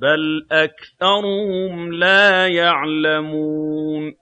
بَلْ أَكْثَرُهُمْ لَا يَعْلَمُونَ